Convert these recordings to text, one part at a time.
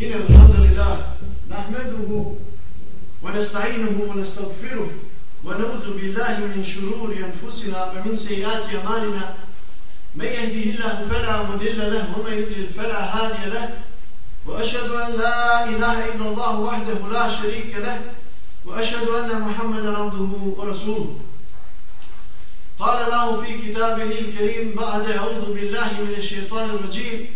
إن الحمد لله نحمده ونستعينه ونستغفره ونعوذ بالله من شرور أنفسنا ومن سيئات أعمالنا. من يهده الله فلا مضل له ومن يضلل فلا هادي له. وأشهد أن لا إله إلا الله وحده لا شريك له. وأشهد أن محمدا عبده ورسوله. قال الله في كتابه الكريم بعد أعوذ بالله من الشيطان الرجيم.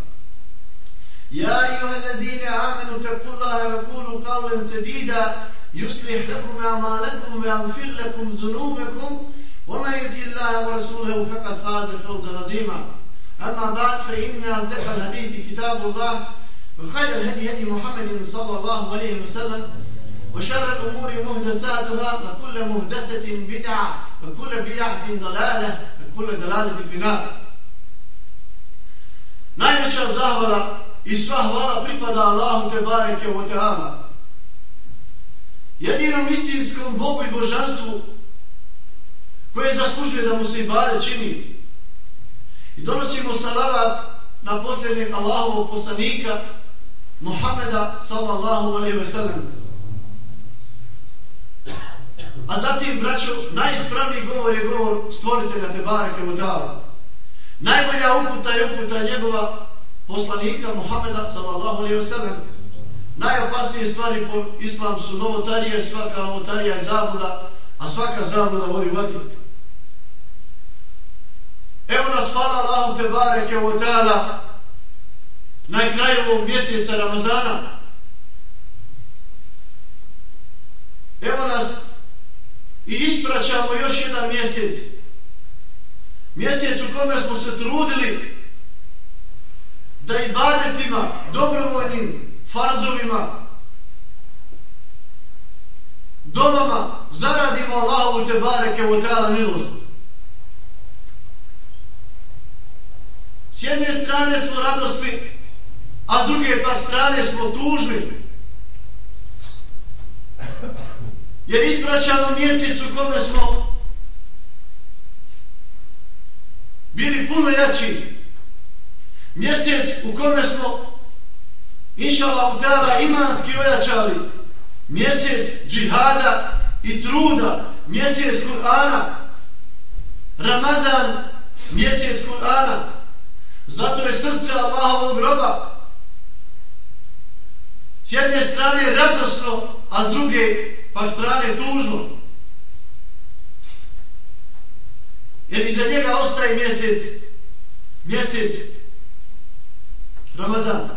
يا أيها الذين آمنوا اتقوا الله وقولوا قولا سديدا. يصلح لكم أعمالكم ويغفر لكم ذنوبكم. ومن يطع الله ورسوله فقد فاز فوزا عظيما. أما بعد فإن أصدق الحديث كتاب الله وخير الهدي هدي محمد صلى الله عليه وسلم وشر الأمور مهدثاتها وكل مهدثة بدعة وكل بدعة ضلالة وكل ضلالة في النار. Najveća zahvala i sva hvala pripada Allahu te bareke u teama. Jedinom istinskom Bogu i božanstvu koje zaslužuje da mu se i bade čini. I donosimo salavat na posljednjeg Allahovog poslanika Muhammeda sallallahu alaihi ve sellem. A zatim, braćo, najispravniji govor je govor stvoritelja te bareke. Najbolja uputa je uputa njegova poslanika Muhameda sallallahu alaihi wa sallam. Najopasnije stvari po islam su novotarija i svaka novotarija je zabuda, a svaka zabuda vodi vati. Evo nas hvala Allahu te bareke u teala na kraju ovog mjeseca Ramazana. Evo nas i ispraćamo još jedan mjesec. Mjesec u kome smo se trudili da i badetima, dobrovoljnim farzovima, domama zaradimo Allahovu te bareke u teala milost. S jedne strane smo radosni, a s druge pa strane smo tužni. Jer ispraćamo mjesec u kome smo bili puno jači. Mjesec u kome smo inšala udala, imanski ojačali. Mjesec džihada i truda. Mjesec Kur'ana. Ramazan. Mjesec Kur'ana. Zato je srce Allahovog groba. S jedne strane radosno, a s druge pak strane tužno. Jer iza njega ostaje mjesec, mjesec Ramazan.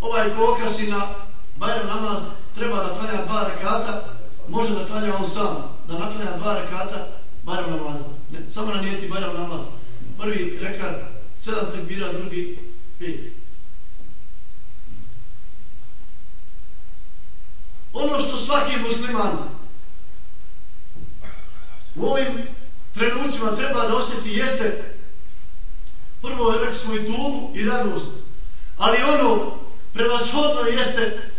Ovaj ko okrasi na Bajram namaz treba da klanja dva rekata, može da klanja on sam, da naklanja dva rekata Bajram namaz. Ne, samo na nijeti Bajram namaz. Prvi rekat, sedam tekbira, drugi pet. Ono što svaki musliman u ovim trenucima treba da osjeti jeste prvo rekli smo i tugu i radost. Ali ono prevashodno jeste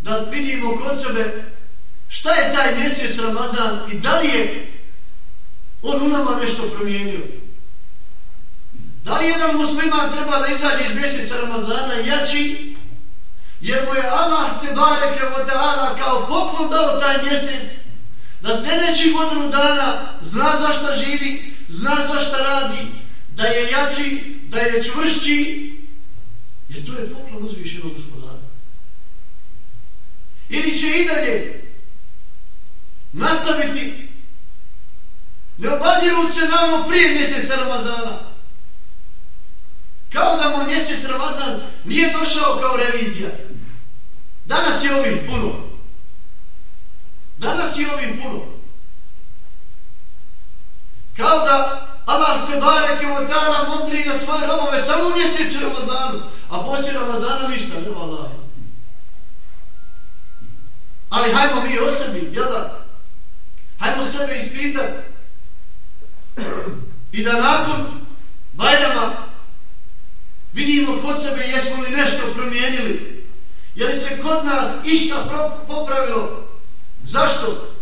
da vidimo kod sebe šta je taj mjesec Ramazan i da li je on u nama nešto promijenio. Da li jedan musliman treba da izađe iz mjeseca Ramazana jači jer mu je Allah te bareke o teala kao poklon dao taj mjesec da sljedeći godinu dana zna za šta živi, zna za šta radi, da je jači, da je čvršći, jer to je poklon uzvišenog gospodara. Ili će i dalje nastaviti ne obazirujući se namo ono prije mjeseca Ramazana. Kao da mu mjesec Ramazan nije došao kao revizija. Danas je ovih puno. Danas je ovim puno. Kao da Allah te bareke je vodara modri na svoje robove samo u mjesecu Ramazanu, a poslije Ramazana ništa, ne Allah. Ali Ali hajmo mi o sebi, jel da? Hajmo sebe ispitati. I da nakon Bajrama vidimo kod sebe jesmo li nešto promijenili. Je li se kod nas išta popravilo? Zašto?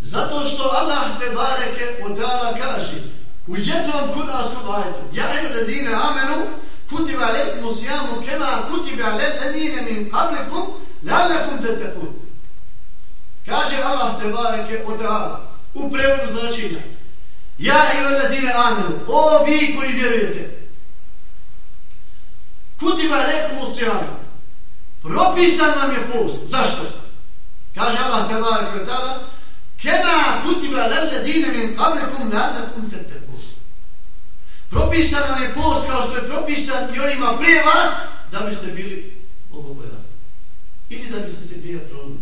Zato što Allah te bareke od Teala kaže u jednom kuranskom ajetu Ja im ledine amenu kutiba lekum usijamu kema kutiba ledine min kablikum lalekum tetekut. Kaže Allah te bareke od Teala u prevodu značenja Ja im ledine amenu o vi koji vjerujete kutiba lekum usijamu propisan vam je post. Zašto? Kaže Allah te bareke od Teala Kema kutiba lalladine min kablikum la'allakum tattaqun. Propisan vam je post kao što je propisan i onima prije vas da biste bili bogobojazni. Ili da biste se prije prolunili.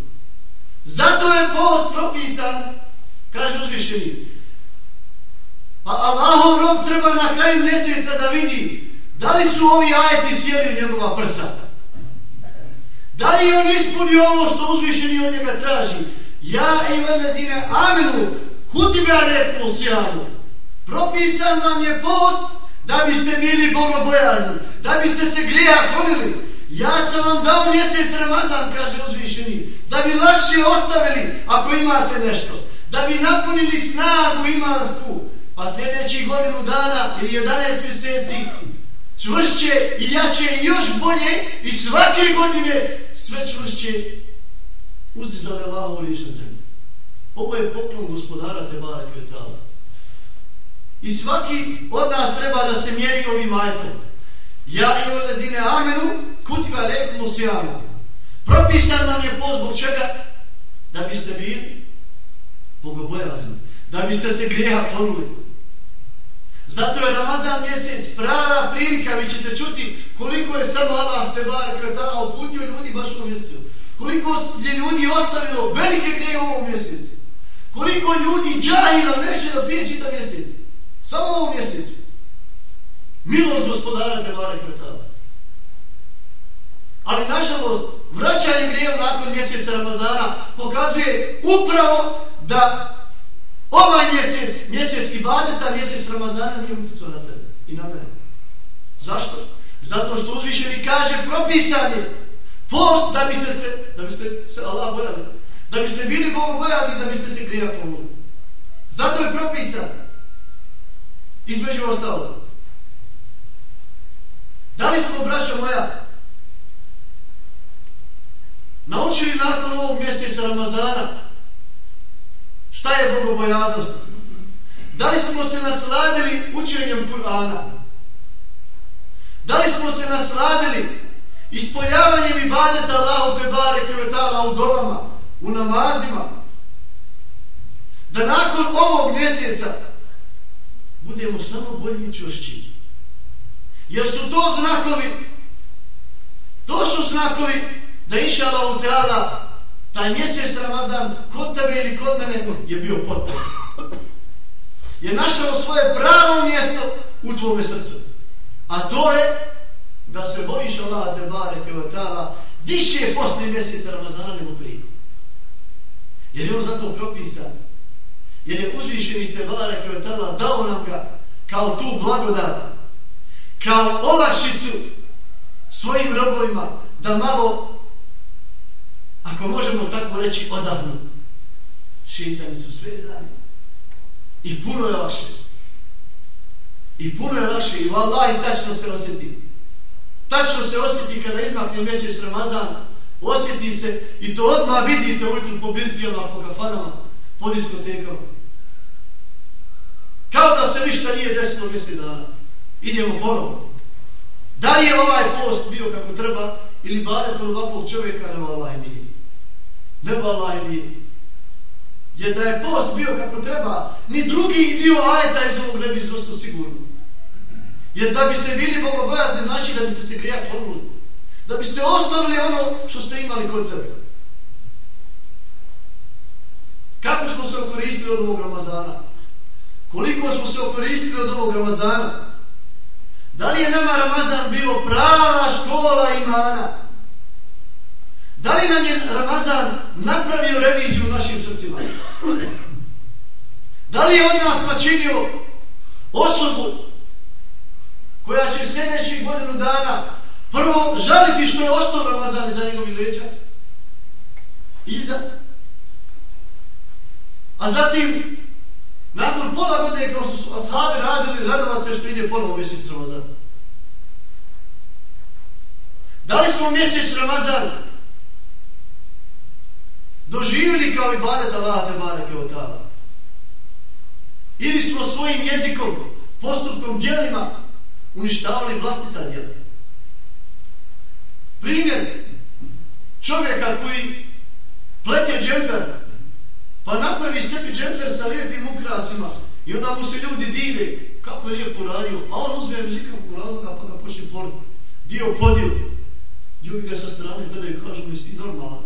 Zato je post propisan, kaže uzvišeni. Pa Allahov rob treba na kraju mjeseca da vidi da li su ovi ajeti sjeli njegova prsa. Da li on ispunio ovo što uzvišeni od njega traži. Ja i medine amenu kutibe repu sjanu. Propisan vam je post da biste bili bogobojazni, da biste se grija klonili. Ja sam vam dao mjesec Ramazan, kaže uzvišeni, da bi lakše ostavili ako imate nešto. Da bi napunili snagu imansku. Pa sljedeći godinu dana ili 11 mjeseci čvršće i jače i još bolje i svake godine sve čvršće uzdizane Allahu riječ na zemlji. Ovo je poklon gospodara Tebara Kvetala. I svaki od nas treba da se mjeri ovim ajetom. Ja i ove amenu, kutiva lekum usijama. Propisan nam je post zbog čega? Da biste bili bogobojazni. Da biste se grijeha klonuli. Zato je Ramazan mjesec prava prilika, vi ćete čuti koliko je samo Allah Tebara Kvetala uputio ljudi baš u mjesecu. Koliko je ljudi ostavilo velike grije u ovom mjesecu. Koliko ljudi džahila neće da pije čita mjesec. Samo u ovom mjesecu. Milost gospodara te bare kretala. Ali nažalost, vraćanje greje nakon mjeseca Ramazana pokazuje upravo da ovaj mjesec, mjesec Ibadeta, mjesec Ramazana nije utjecao na tebe i na mene. Zašto? Zato što uzvišeni kaže propisanje Post da biste se, da biste se Allah bojali. Da biste bili Bogu bojazni, da biste se grija pomogli. Zato je propisan. Između ostalo. Da li smo, braćo moja, naučili nakon ovog mjeseca Ramazana šta je bogobojaznost? Da li smo se nasladili učenjem Kur'ana? Da li smo se nasladili ispoljavanjem ibadeta Allahu te bareke ve taala u dobama, u namazima, da nakon ovog mjeseca budemo samo bolji i čvršći. Jer su to znakovi, to su znakovi da inša Allahu teala taj mjesec Ramazan kod tebe ili kod mene je bio potpuno. Je našao svoje pravo mjesto u tvome srcu. A to je da se bojiš Allah te bare te otala više posle mjeseca Ramazana nego prije. Jer je on zato propisan. Jer je uzvišeni te bare te otala dao nam ga kao tu blagodat, kao olakšicu svojim robovima da malo, ako možemo tako reći, odavno. Šitani su sve zani. I puno je lakše. I puno je lakše. I vallaha i tačno se osjeti. Tačno se osjeti kada izmakne mjesec Ramazan, osjeti se i to odmah vidite ujutru po birtijama, po kafanama, po diskotekama. Kao da se ništa nije desilo mjesec dana. Idemo ponovno. Da li je ovaj post bio kako treba ili badet od ovakvog čovjeka, ne Allah nije. Ne Allah nije. Jer da je post bio kako treba, ni drugi dio ajeta iz ovog ne bi izvrstao sigurno. Jer da biste bili bogobojazni, znači da biste se grija klonuli. Da biste ostavili ono što ste imali kod sebe. Kako smo se okoristili od ovog Ramazana? Koliko smo se okoristili od ovog Ramazana? Da li je nama Ramazan bio prava škola imana? Da li nam je Ramazan napravio reviziju u našim srcima? Da li je od nas načinio osobu koja će sljedećih godinu dana prvo žaliti što je ostao Ramazan iza njegovi leđa? Iza? A zatim, nakon pola godine kao što su ashabi radili, radovat se što ide ponovo mjesec Ramazan. Da li smo mjesec Ramazan doživjeli kao ibadet Allah te barake od tada? Ili smo svojim jezikom, postupkom, djelima uništavali vlastita djela? Primjer čovjeka koji plete džemper, pa napravi sebi džemper sa lijepim ukrasima i onda mu se ljudi dive kako je lijepo radio, a on uzme nikakvu razloga pa ga počne porno. Dio podijel. Ljudi ga sa strane gledaju i kažu mi si normalan.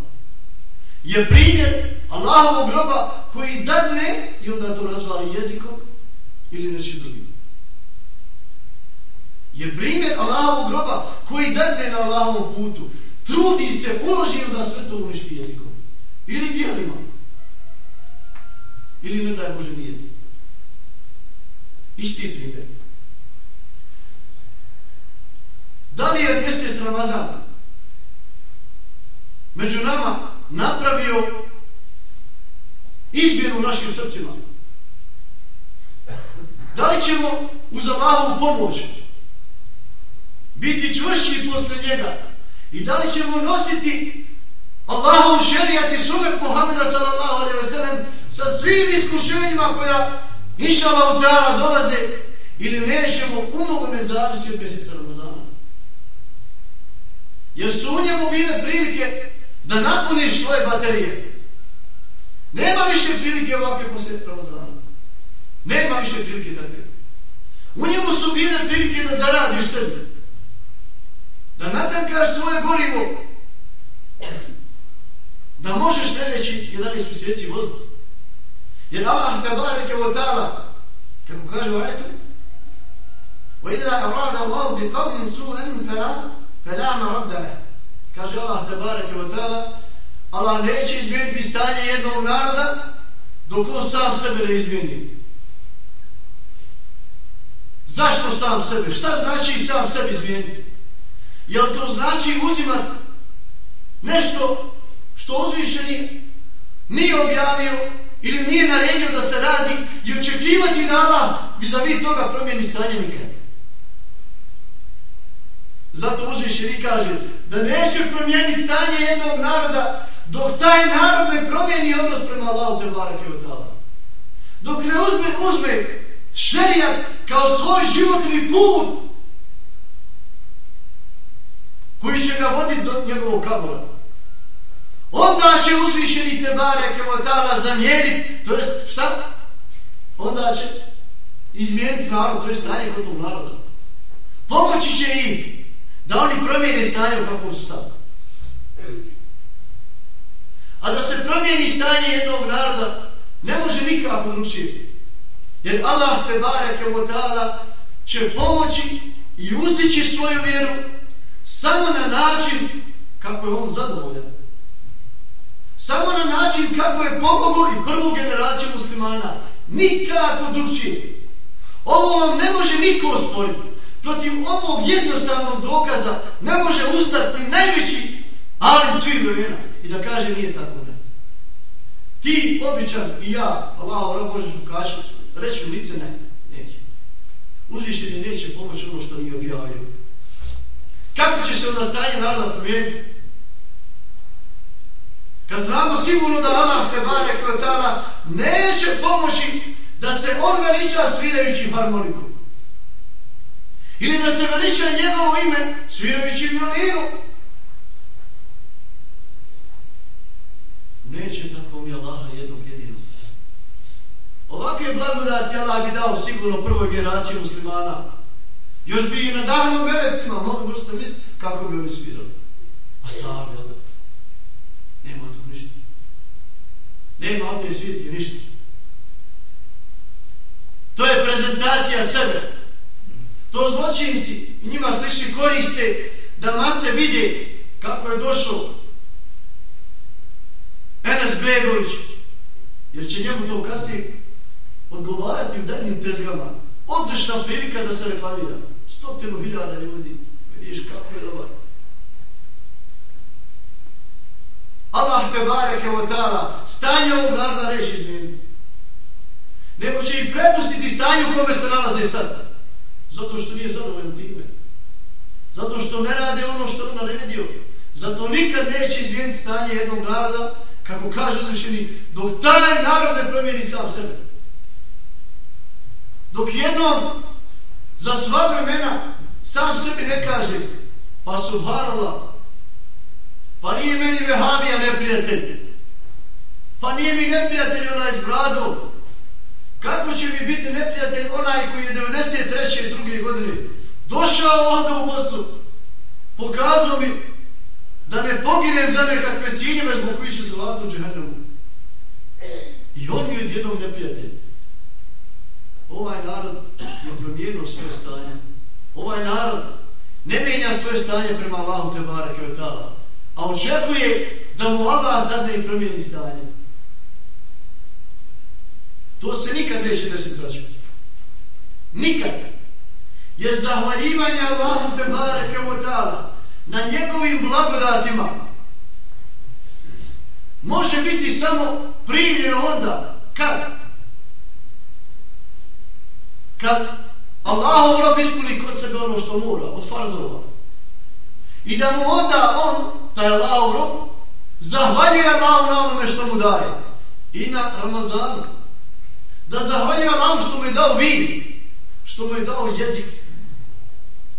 Je primjer Allahovog groba koji dadne i onda to razvali jezikom ili nečim drugim. Je primjer Allahovog groba koji dadne na Allahovom putu. Trudi se, uloži da sve to uništi jezikom. Ili dijelima. Ili ne daj Bože nijeti. Isti primjer. Da li je mjesec Ramazan među nama napravio izmjenu u našim srcima? Da li ćemo uz Allahovu pomoć biti čvrši posle njega i da li ćemo nositi Allahov šerijat i sunet Muhammeda sallallahu alaihi ve sellem sa svim iskušenjima koja inša Allah dolaze ili nećemo umogu ne zavisi od mjeseca Ramazana. Jer su u njemu bile prilike da napuniš svoje baterije. Nema više prilike ovakve posjeti Ramazana. Nema više prilike takve. U njemu su bile prilike da zaradiš sebi Da natankaš svoje gorivo da možeš sljedeći 11 mjeseci voziti. Jer Allah te bareke wa ta'ala, kako kaže u ajetu, وَإِذَا أَرَادَ اللَّهُ بِقَوْمٍ سُوءًا فَلَا فَلَا مَرَدَّ لَهُ Kaže Allah te bareke wa ta'ala, Allah neće izmijeniti stanje jednog naroda dok on sam sebe ne izmijeni. Zašto sam sebe? Šta znači sam sebe izmijeniti? Jel to znači uzimat nešto što uzvišeni nije objavio ili nije naredio da se radi i očekivati da Allah vis-a-vis toga promijeni stanje nikad. Zato uzvišeni kaže da neće promijeniti stanje jednog naroda dok taj narod ne promijeni odnos prema Allahu te barake od Allah. Dok ne uzme, uzme šerijat kao svoj životni put koji će ga voditi do njegovog kabora onda će uzvišeni te bare kevotala zamijeniti, to jest šta? Onda će izmijeniti narod, to je stanje gotov naroda. Pomoći će ih da oni promijene stanje u kakvom su sad. A da se promijeni stanje jednog naroda ne može nikako ručiti. Jer Allah te bare kevotala će pomoći i uzdići svoju vjeru samo na način kako je on zadovoljan. Samo na način kako je pomogao i prvu generaciju muslimana. Nikako drugčije. Ovo vam ne može niko osporiti. Protiv ovog jednostavnog dokaza ne može ustati ni najveći alim svih vremena i da kaže nije tako ne. Ti, običan i ja, Allah, Allah, Bože, ukaši, reći u lice ne, neće. Uzvišenje neće pomoći ono što nije objavio. Kako će se onda stanje naroda promijeniti? Kad znamo sigurno da Allah te bare kvetala neće pomoći da se on veliča svirajući harmoniku. Ili da se veliča njegovo ime svirajući violinu. Neće tako mi Allaha jednog jedinog. Ovakve blagodati Allah bi dao sigurno prvoj generaciji muslimana. Još bi i nadahno velecima, možete misliti kako bi oni svirali. A sahabi, jel da? Nema ovdje svirke ništa. To je prezentacija sebe. To zločinici i njima slični koriste da mase vide kako je došao Bezbegović, jer će njemu to kasnije odgovarati u daljim tezgama. Odlična prilika da se reklamira. Stotinu hiljada ljudi. Vidiš kako je dobar. Allah te bareke o tala, stanje ovog naroda neće izmijeniti. Nego će i prepustiti stanje u kome se nalaze sad. Zato što nije zadovoljno time. Zato što ne rade ono što on naredio. Zato nikad neće izmijeniti stanje jednog naroda, kako kaže uzvišeni, dok taj narod ne promijeni sam sebe. Dok jednom za sva vremena sam sebi ne kaže, pa subhanallah, Pa nije meni vehabija neprijatelj. Pa nije mi neprijatelj onaj s bradom. Kako će mi biti neprijatelj onaj koji je 93. druge godine došao ovdje u Bosnu, pokazao mi da ne poginem za nekakve ciljeve zbog koji ću se vati u džehennomu. I on mi je jednom neprijatelj. Narod je promijenio svoje stanje. Ovaj narod ne mijenja svoje stanje prema Allahu Tebara Kvetala a očekuje da mu Allah dadne i promijeni stanje. To se nikad neće desiti braću. Nikad. Jer zahvaljivanje Allahu te bareke u na njegovim blagodatima može biti samo primljeno onda. Kad? Kad Allahov rob ispuni kod sebe ono što mora, od farzova. I da mu onda on taj Allahov rob, zahvaljuje Allahu na onome što mu daje. I na Ramazanu. Da zahvaljuje Allahu što mu je dao vid, što mu je dao jezik,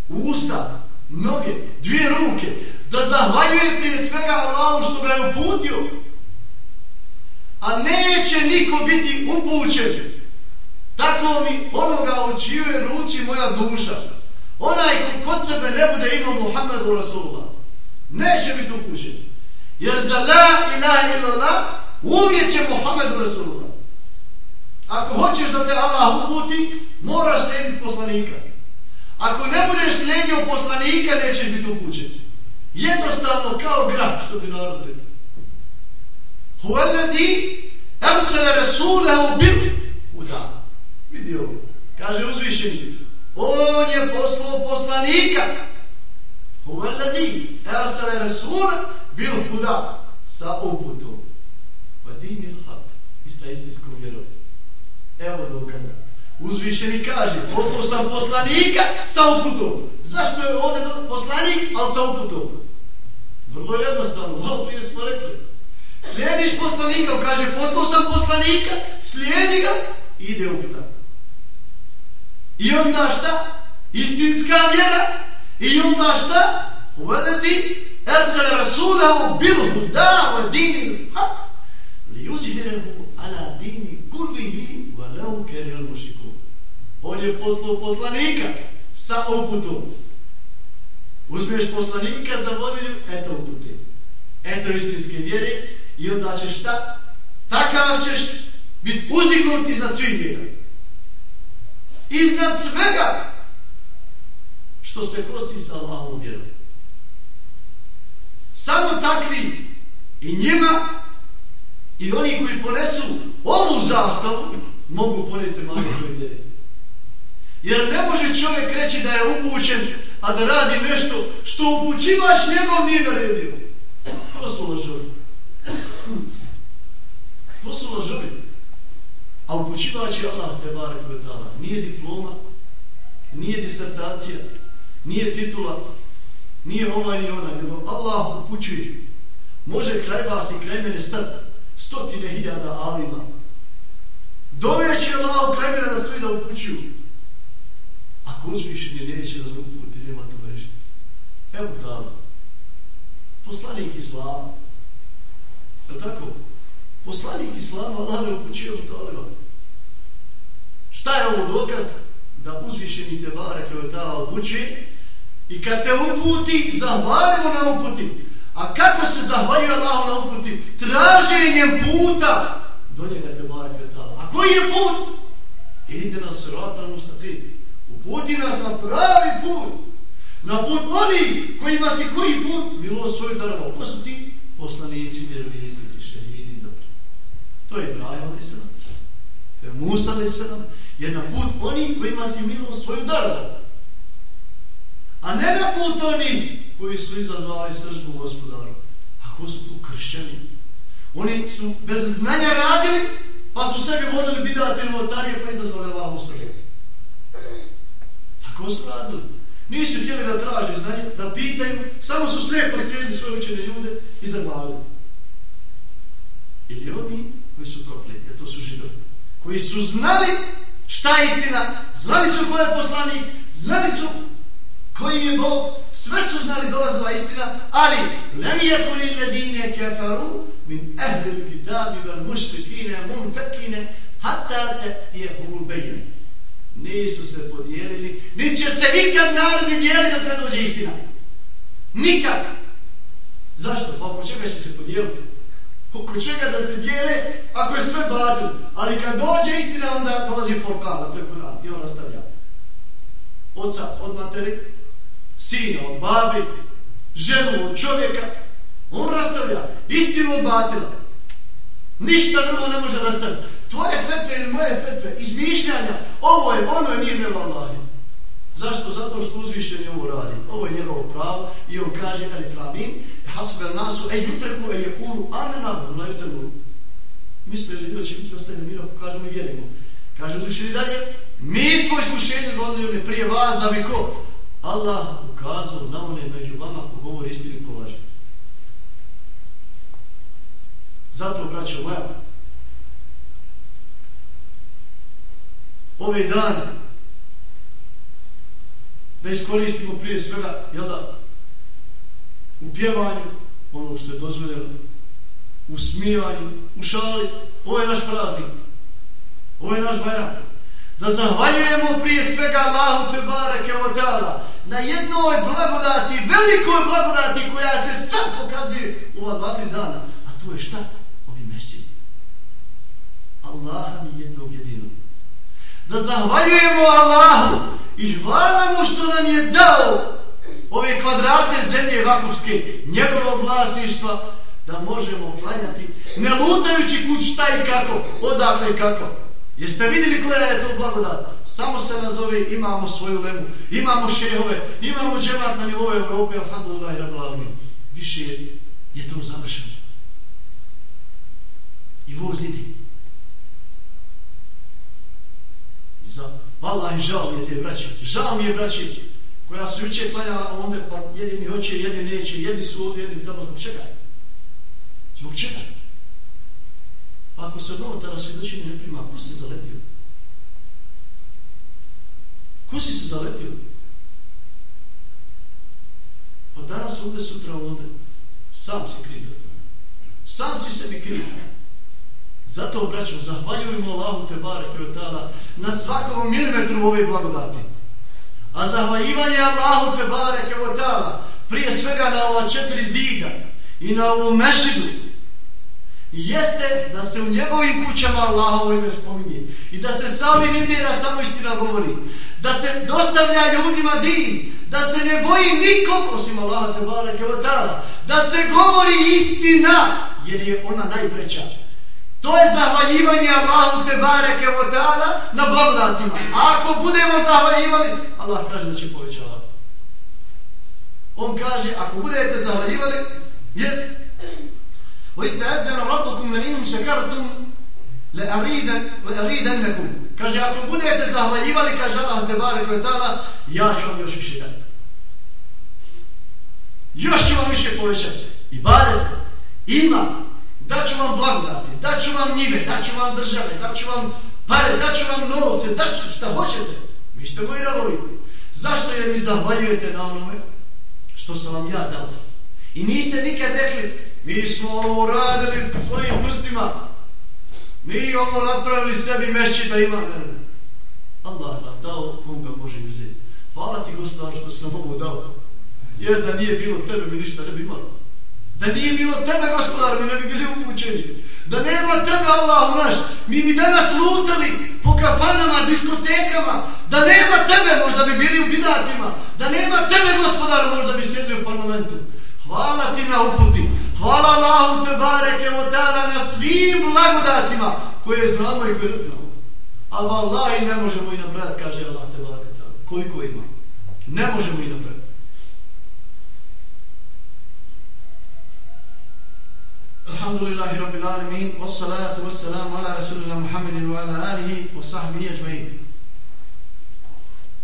usta, noge, dvije ruke. Da zahvaljuje prije svega Allahu što ga je uputio. A neće niko biti upućen. Tako mi onoga u čijoj ruci moja duša. Onaj kod sebe ne bude imao Muhammedu Rasulullah neće biti upućen. Jer za la ilaha illallah uvijek će Muhammedu Rasulullah. Ako hoćeš da te Allah uputi, moraš slijediti poslanika. Ako ne budeš slijedio poslanika, nećeš biti upućen. Jednostavno kao grad, što bi narod rekao. Huveledi ersele Rasulahu bil Kaže uzvišeni. On je poslao poslanika Huvaladi, alladhi arsala rasula bil huda sa uputom. Pa Vadini Hab, haq. Ista istinskom vjerom. Evo dokaza. Uzvišeni kaže, poslao sam poslanika sa uputom. Zašto je ovdje poslanik, ali sa uputom? Vrlo jednostavno, malo prije smo rekli. Slijediš poslanika, kaže, poslao sam poslanika, slijedi ga, ide uputa. I onda šta? Istinska vjera, I onda šta? Uvedeti Erzele Rasulahu bil huda wa dini haq li uzhirehu ala dini kullihi wa lau keril mušiku. On je poslao poslanika sa uputom. Uzmeš poslanika za vodilju, eto upute. Eto istinske vjere i onda ćeš šta? Takav ćeš biti uzdignut iznad svih vjera. Iznad svega što se kosi sa Allahom vjerom. Samo takvi i njima i oni koji ponesu ovu zastavu mogu poneti malo koje vjeri. Jer ne može čovjek reći da je upućen, a da radi nešto što upućivaš njegov nije naredio. To su lažovi. To su lažovi. A upućivač je Allah te barek vetala. Nije diploma, nije disertacija, nije titula, nije ovaj ni onaj, nego Allah upućuje. Može kraj vas i kraj mene sad stotine hiljada alima. Doveći Allah u kraj mene da stoji da upućuju. Ako uzvišen je, neće da uputi, nema to reći. Evo tamo. Poslanik Islama. Je tako? Poslanik Islama, Allah ne upućuje u. Šta je ovo dokaz? Da uzvišeni te barek je ta upućuje, I kad te uputi, zahvalimo na uputi. A kako se zahvaljuje Allah na uputi? Traženjem puta do njega te barek vetala. A koji je put? Ide na sirata ustati. Uputi nas na pravi put. Na put oni kojima si koji put milo svoj darova. Ko su ti? Poslanici, vjerovijesnici. To je Ibrahim a.s. To je Musa a.s. Jer na put oni kojima si milost svoju daru. A ne na put oni koji su izazvali sržbu gospodaru. A ko su tu kršćani? Oni su bez znanja radili, pa su sebi vodili bidate novotarije, pa izazvali Allahu sržbu. Tako su radili. Nisu htjeli da traže znanje, da pitaju, samo su slijepo slijedili svoje učene ljude i zaglavili. Ili oni koji su prokleti, a to su židovi, koji su znali šta je istina, znali su ko je poslanik, znali su koji je Bog, sve su znali dolazila istina, ali lem je kuli ledine kefaru min ahli kitabi vel muštrikine mun fekine hatta te je hul bejne. Nisu se podijelili, niti će se nikad narodni dijeli ne dođe istina. Nikad. Zašto? Pa oko čega će se podijeliti? Oko čega da se dijele ako je sve badil? Ali kad dođe istina, onda dolazi forkala, preko je i on nastavlja. Oca od materi, sina od babi, ženu od čovjeka, on rastavlja istinu od batila. Ništa drugo ne može rastaviti. Tvoje fetve ili moje fetve, izmišljanja, ovo je, ono je nije nema Allahi. Zašto? Zato što uzvišenje ovo radi. Ovo je njegovo pravo i on kaže, ali pravim, hasbe nasu, e jutreku, e jekulu, a ne nabom, na jutreku. Misle li da će biti ostavljeni mira ako kažemo i vjerimo. Kaže uzvišenje dalje, mi smo iskušenje godili prije vas da bi ko? Allah ukazao na one među vama ko govori istinu ko laže. Zato, braćo moja, ovaj ove dane da iskoristimo prije svega, jel da, u pjevanju, ono što je dozvoljeno, u smijevanju, u šali, ovo je naš praznik, ovo je naš bajram. Da zahvaljujemo prije svega Allahu te barake odala dala na jednoj blagodati, velikoj blagodati koja se sad pokazuje u ova dva, tri dana. A to je šta? Ovi mešćini. Allaha mi jednog jedinog. Da zahvaljujemo Allahu i hvala mu što nam je dao ove kvadrate zemlje vakovske, njegovog vlasništva, da možemo klanjati, ne lutajući kud šta i kako, odakle i kako. Jeste vidjeli koja je to blagodat? Samo se nazove, imamo svoju lemu, imamo šehove, imamo džemat na nivou Evrope, alhamdulillah i rablalami. Više je, je to završeno. I voziti. I za, vallahi, žao mi je te braće, žao mi je braće, koja su juče klanjala onda, pa jedini hoće, jedini neće, jedni su ovdje, jedni tamo, zbog čega? Zbog čega? Pa ako se od novotara svjedočenja ne prima, ko se zaletio? Ko si se zaletio? Pa danas ovdje, sutra ovdje. Sam si kriv. Sam si sebi kriv. Zato, braćo, zahvaljujemo Allahu te bare kreotala na svakom milimetru ove blagodati. A zahvaljivanje Allahu te bare kreotala prije svega na ova četiri zida i na ovu mešidu jeste da se u njegovim kućama Allahovo ime spominje i da se sa ovim imira samo istina govori da se dostavlja ljudima din da se ne boji nikog osim Allaha te bareke o ta'ala da se govori istina jer je ona najpreća to je zahvaljivanje Allahu te barake wa ta'ala na blagodatima a ako budemo zahvaljivali Allah kaže da će povećavati on kaže ako budete zahvaljivali jest وإذ تأذن ربكم لئن شكرتم لأريدن لأريدنكم kaže ako budete zahvaljivali kaže Allah te barek ve taala ja ću vam još više dati još ću vam više povećati i bare ima daću vam blagodati daću vam njive daću vam države daću vam pare daću vam novce daću šta hoćete vi ste moji ravovi zašto jer mi zahvaljujete na onome što sam vam ja dao i niste nikad rekli Mi smo ovo uradili svojim prstima. Mi ovo napravili sebi mešći da ima. Ne, ne. Allah nam dao, on ga može uzeti. Hvala ti gospodar što si nam ovo dao. Jer da nije bilo tebe mi ništa ne bi imalo. Da nije bilo tebe gospodar mi ne bi bili upućeni. Da nema tebe Allah naš. Mi bi danas lutali po kafanama, diskotekama. Da nema tebe možda bi bili u bidatima. Da nema tebe gospodar možda bi sjedli u parlamentu. Hvala ti na uputi. Hvala Allahu te bareke od na svim blagodatima koje znamo i koje ne znamo. Ali Allah ne možemo i nabrati, kaže Allah te bareke. Koliko ima? Ne možemo i nabrati. Alhamdulillahi Rabbil Alamin, wassalatu wassalamu ala Rasulina Muhammedin wa ala alihi wa sahbihi ajma'in.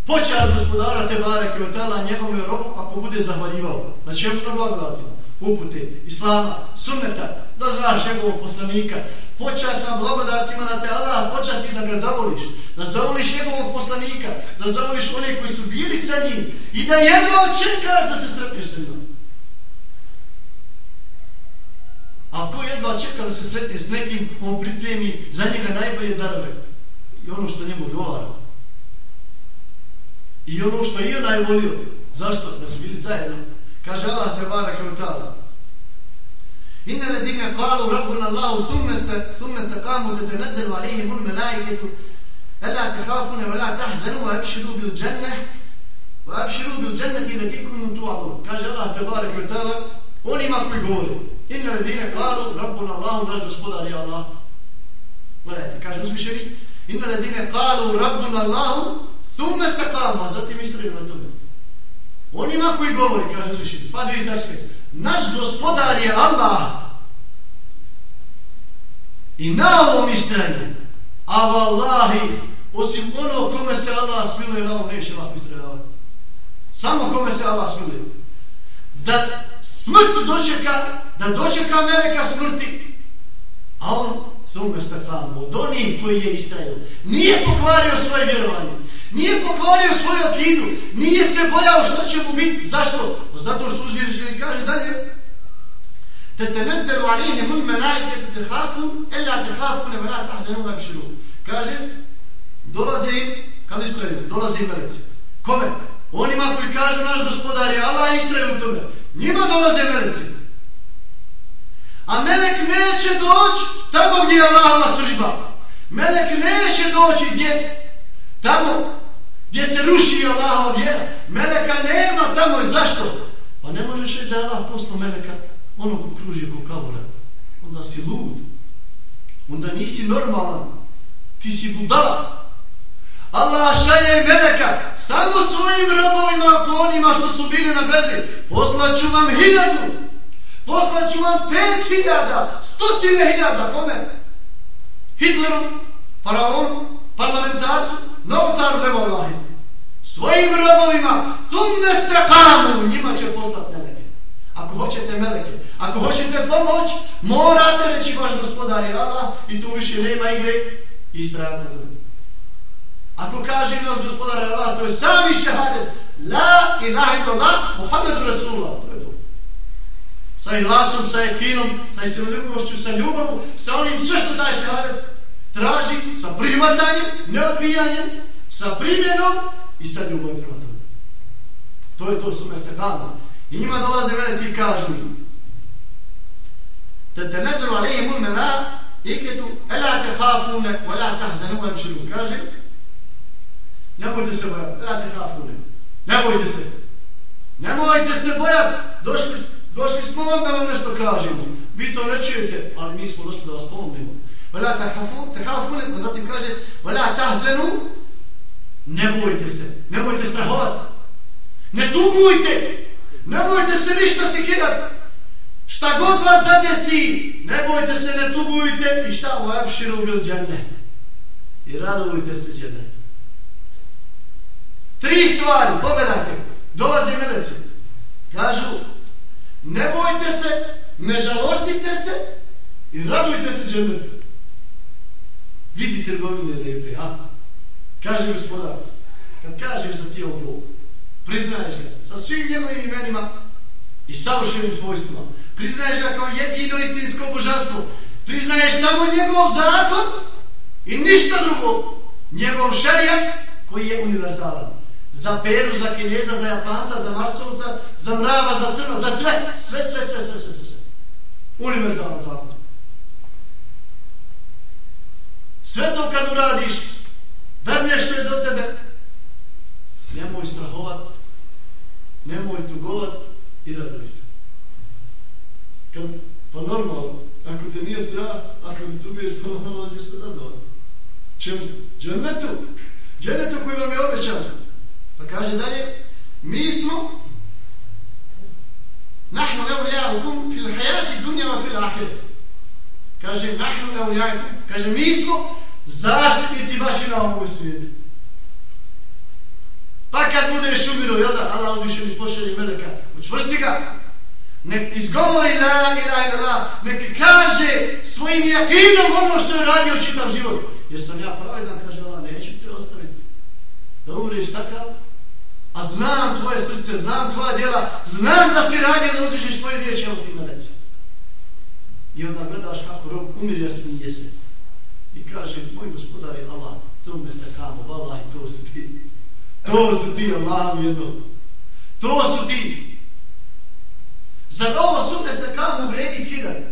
Počast gospodara te bareke od tala njegovom robu ako bude zahvaljivao. Na čemu da blagodatimo? Upute, islama, sunneta, da znaš njegovog poslanika. Počast nam blagodatima da te Allah počasti da ga zavoliš. Da zavoliš njegovog poslanika. Da zavoliš one koji su bili sa njim. I da jedva čekaš da se sretneš sa njim. A ko jedva čeka da se sretne s nekim, on pripremi za njega najbolje darove. I ono što njemu odgovara. I ono što je onaj volio. Zašto? Da bi bili zajedno. Kaže Allah te barak kao tala. Inna ledine kalu rabbuna Allahu thumme thumma kamu te tenezelu alihim un melaiketu Ela te hafune wa la tahzanu wa abširu bil dženne wa abširu bil dženne ti leti kunu tu alu. Kaže Allah te vara kao tala Onima koji govori. Illa ledine kalu rabbuna Allahu naš gospodar je Allah. Gledajte, kaže uzvišeni. Inna ledine kalu rabbuna Allahu Tume stakama, zatim istraju na tome. Onima koji govori, kaže uzvišeni, pa dvije da naš gospodar je Allah. I na ovom istraju, a vallahi, osim ono kome se Allah smiluje, na ovom neće Allah istrajavati. Samo kome se Allah smiluje. Da smrt dočeka, da dočeka meleka smrti, a on tume stakama, od onih koji je istrajao, nije pokvario svoje vjerovanje, Nije pokvario svoju akidu. Nije se bojao što će mu biti. Zašto? Pa zato što uzvišeni kaže dalje. Te te nezelu alihi mun melajke te te hafu, ela te hafu ne. Kaže, dolaze im, kad istraju, dolaze im meleci. Kome? Onima koji kažu naš gospodar je Allah istraju u tome. Njima dolaze meleci. A melek neće doći tamo gdje je Allahova služba. Melek neće doći gdje? Tamo gdje se ruši Allahova vjera. Meleka nema tamo i zašto? Pa ne možeš reći da je Allah postao meleka ono ko kruži oko kavora. Onda si lud. Onda nisi normalan. Ti si budala. Allah šalje meleka samo svojim robovima oko onima što su bili na bedri. Poslaću vam hiljadu. Poslaću vam pet hiljada. Stotine hiljada. Kome? Hitleru? Faraonu? Parlamentarcu? Novotar nebo Svojim robovima, tum ne strakamu, njima će poslati meleke. Ako hoćete meleke, ako hoćete pomoć, morate reći vaš gospodar je Allah i tu više nema igre i strajati na. Ako kaže nas gospodar je Allah, to je sami šehadet. La ilaha illallah, Muhammedu Rasulullah. Sa ihlasom, sa ekinom, sa istinoljubošću, sa ljubavom, sa onim sve što taj šehadet traži, sa prihvatanjem, neodbijanjem, sa primjenom i sa ljubom prema tome. To je to su mjeste tamo. I njima dolaze veleci i kažu im te te nezaru alihim ulmena iketu ela te hafune wa la tahzanu wa mširu. Kaže ne bojte se bojati, ela te hafune. Ne bojte se. Ne bojte se bojati. Došli, došli smo vam da vam nešto kažemo. Vi to ne čujete, ali mi smo došli da vas pomognemo. Vela tahafu, hafune, pa zatim kaže Vela tahzanu Ne bojte se, ne bojte strahovat. Ne tugujte, ne bojte se ništa sikirati. Šta god vas zadesi, ne bojte se, ne tugujte i šta u apširu bil džene. I radujte se džene. Tri stvari, pogledajte, dolazi meleci. Kažu, ne bojte se, ne žalostite se i radujte se džene. Vidite trgovine lijepe, a? Kaže gospodar, kad kažeš da ti je Bog, priznaješ ga sa svim njegovim imenima i savršenim svojstvima, priznaješ ga kao jedino istinsko božanstvo, priznaješ samo njegov zakon i ništa drugo, njegov šarijat koji je univerzalan. Za Peru, za Kineza, za Japanca, za Marsovca, za Mrava, za Crno, za sve, sve, sve, sve, sve, sve, sve, sve. Univerzalan zakon. Sve to kad uradiš, da nešto je do tebe, nemoj strahovat, nemoj tugovat i raduj se. Kad, pa normalno, Ako te nije strah, ako mi tu pa pa nalaziš se radovat. Čemu? Džennetu. Džennetu koji vam je obećan. Pa kaže dalje, mi smo nahnu evlijaukum fil hajati dunjama fil ahire. Kaže, nahnu evlijaukum. Kaže, mi smo zaštitnici vaši na ovom svijetu. Pa kad budeš umiru, jel da, Allah više mi pošalje meleka, učvrsti ga, nek izgovori la ila ila nek kaže svojim jakinom ono što je radio čitav život. Jer sam ja pravedan, kaže Allah, neću te ostaviti. Da umriš takav, a znam tvoje srce, znam tvoja djela, znam da si radio da uzvišiš tvoje riječi, evo ti na reci. I onda gledaš kako rob umirja smije se. I kaže, moj gospodar je Allah, to me ste kamo, valaj, to su ti. To su ti, Allah, jedno. To su ti. Zar ovo supe ste kamo vredi kidati?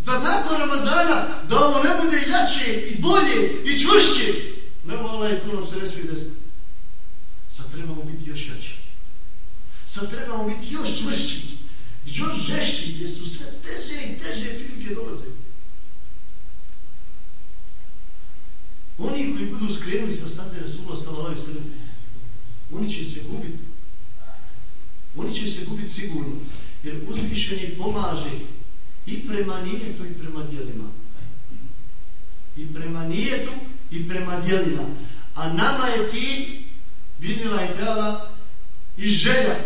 Zar nakon Ramazana da ovo ne bude jače i bolje i čvršće? Ne vola i nam se ne smije desiti. Sad trebamo biti još jači. Sad trebamo biti još čvršći. Još žešći jer su sve teže i teže prilike dolaze. Oni koji budu skrenuli sa stade Rasula sallallahu sallam, oni će se gubiti. Oni će se gubiti sigurno jer uzvišeni pomaže i prema nijetu i prema dijelima. I prema nijetu i prema dijelima. A nama je cilj biznila i tela i želja.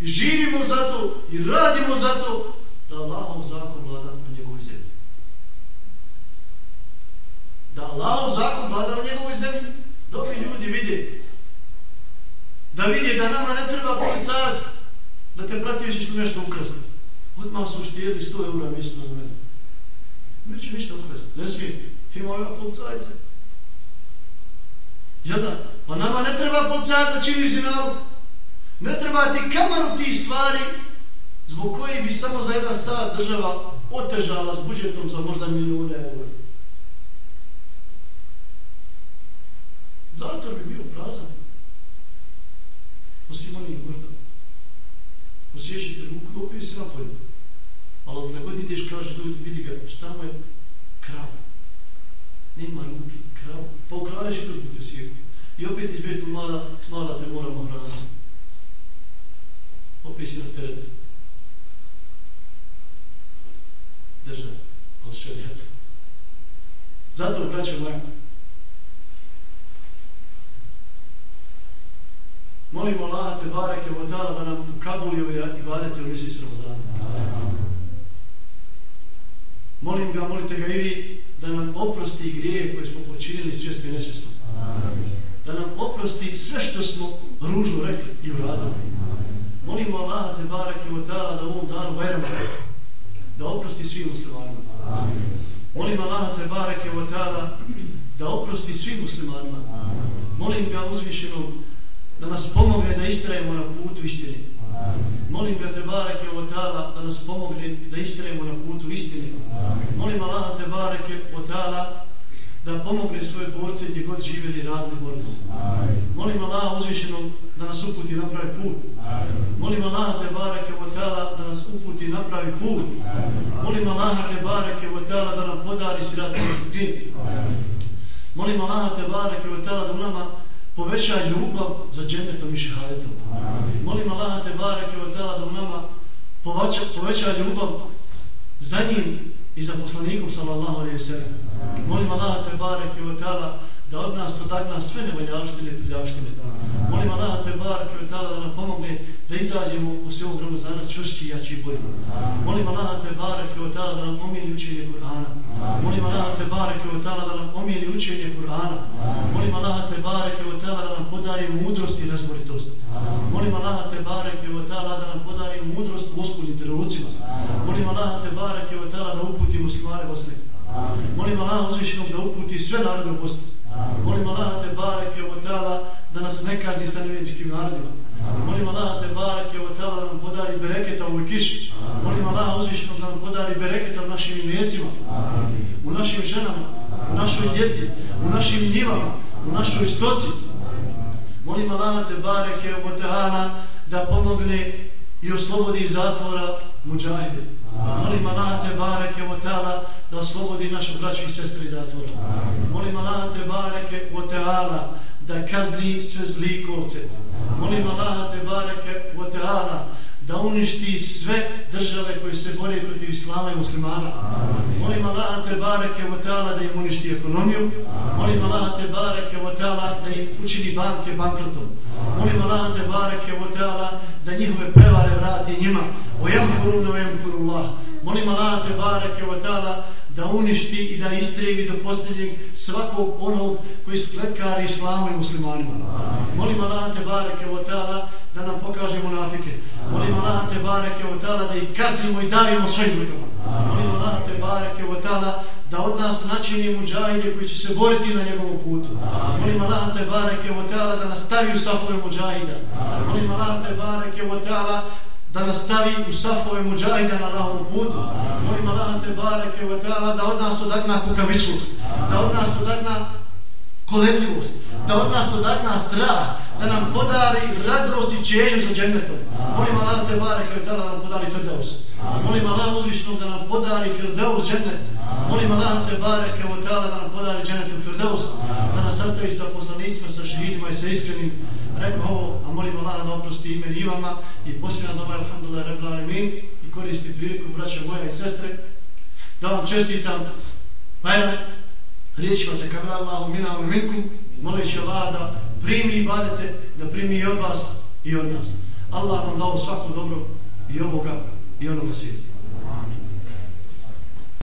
I živimo zato i radimo zato da Allahom zakon vlada na njegovoj zemlji. Da Allahom zakon vlada na njegovoj zemlji, da bi ljudi vide. Da vide da nama ne treba policajac da te pratiš više što nešto ukrasti. Odmah su štijeli 100 eura mjesto na mene. Neće ništa ukrasti. Ne smije. Ima ova policajce. Jada, pa nama ne treba policajac da čini zinalu. Ne treba ti kamaru ti stvari zbog koje bi samo za jedan sat država otežala s budžetom za možda milijone eura. Zatvor bi bio prazan. Osim onih mrtav osjećate ruku, opet se napolje. Ali dok god ideš, kaže ljudi, vidi ga, šta mu je krav? Nema ruke, krav. Pa ukradeš i drugi te svijetu. I opet izbijete mlada, mlada te moramo hraniti. Opet si na teret. Drža, ali šarijaca. Zato, braćo moja, Molimo Allah te bareke wa ta'ala da nam ukabuli ove ibadete u mjesecu Ramazana. Molim ga, molite ga i vi da nam oprosti grije koje smo počinili svjesno i nesvjesno. Da nam oprosti sve što smo ružno rekli i uradili. Molimo Allah te bareke wa ta'ala da u ovom danu veramo da oprosti svim muslimanima. Molim Allah te bareke wa ta'ala da oprosti svim muslimanima. Molim ga uzvišenog da nas pomogne da istrajemo na putu istine. Molim ga te bareke o da nas pomogne da istrajemo na putu istine. Molim Allah te bareke o da pomogne svoje borce gdje god živjeli i radili. Molim Allah uzvišenog da nas uputi na pravi put. Molim Allah te bareke o da nas uputi na pravi put. Molim Allah te bareke o ta'ala da nam podari sirati na putin. Molim Allah te bareke o ta'ala da nama poveća ljubav za džennetom i šehadetom. Molim Allah te barake o tela da u nama poveća, poveća ljubav za njim i za poslanikom sallallahu alaihi sallam. Molim Allah te barake o tela da od nas odagna sve nevoljavštine i pljavštine. Molim Allah te barake o tela da nam pomogne da izađemo u ovog Ramazana čvršći, jači i bolji. Molim Allah te barake o tela da nam omijeli učenje Kur'ana. Molim Allah te bareke ve taala da nam omijeli učenje Kur'ana. Molim Allah te bareke ve taala da nam podari mudrost i razboritost. Molim Allah te bareke ve taala da nam podari mudrost u oskudnim trenucima. Molim Allah te bareke ve taala da uputi muslimane Bosne. Molim Allah uzvišenog da uputi sve narode u Bosni. Molim Allah te bareke ve taala da nas ne kazi sa nevjeričkim narodima. Molim Allah te bareke ve taala da nam podari bereketa u kiši. Molim Allah uzvišenog da nam podari bereketa u našim imecima. U našim ženama, u našoj djeci, u našim njivama, u našoj stoci. Molim Allah te bareke ve taala da pomogne i oslobodi zatvora muđahide. Molim Allah te bareke o teala da oslobodi našu braću i sestri zatvora. Molim Allah te bareke o teala da kazni sve zlikovce. Molim Allah te bareke o teala da uništi sve države koje se bore protiv islama i muslimana. Molim Allah te bareke o teala da im uništi ekonomiju. Molim Allah te bareke o teala da im učini banke bankrotom. Molim Allah te bareke o teala da njihove prevare vrati njima. O jem kurunu, o jem kurullah. Molim Allah te bareke o teala da uništi i da istrebi do posljednjeg svakog onog koji spletkari islamu i muslimanima. Molim Allah te bareke o teala da nam pokaže munafike. Molim Allah te bareke o teala da ih kaznimo i davimo svojim rukama. Molim Allah te bareke o teala da od nas načini muđahide koji će se boriti na njegovom putu. Molim Allah te bareke o teala da nastavi u safove muđahida. Molim Allah te bareke o teala da nas stavi u safove muđajda na Allahovom putu. Molim Allah te bareke wa ta'ala da od nas odagna kukavičluk, da od nas odagna kolebljivost, da od nas odagna strah, da nam podari radost i čežnju za džennetom. Molim Allah te bareke wa ta'ala da nam podari firdaus. Molim Allah uzvišnog da nam podari firdaus džennet. Molim Allah te bareke wa ta'ala da nam podari džennetom firdaus. Da nas sastavi sa poslanicima, sa šehidima i sa iskrenim rekao ovo, a molim Allah da oprosti ime i vama i posljedna doba, alhamdulillah, rebla amin, i koristi priliku, braća moja i sestre, da vam čestitam, Bajram, riječima te kabla Allahu minam i minkum, molići Allah da primi i badete, da primi i od vas i od nas. Allah vam dao svako dobro i ovoga i onoga svijeta.